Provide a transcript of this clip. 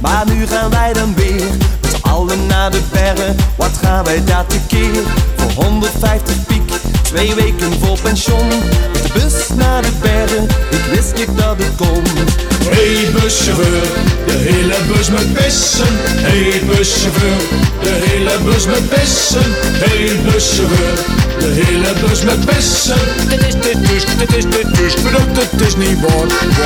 maar nu gaan wij dan weer. Met z'n allen naar de bergen, wat gaan wij daar tekeer? Voor 150 piek, twee weken vol pensioen. De bus naar de bergen, ik wist ik dat het kon. Hey buschauffeur, de hele bus met pissen. Hey buschauffeur, de hele bus met pissen. Hey buschauffeur, de hele bus met pissen. Dit is dit dus, dit is dit dus, bedoeld het is niet waar.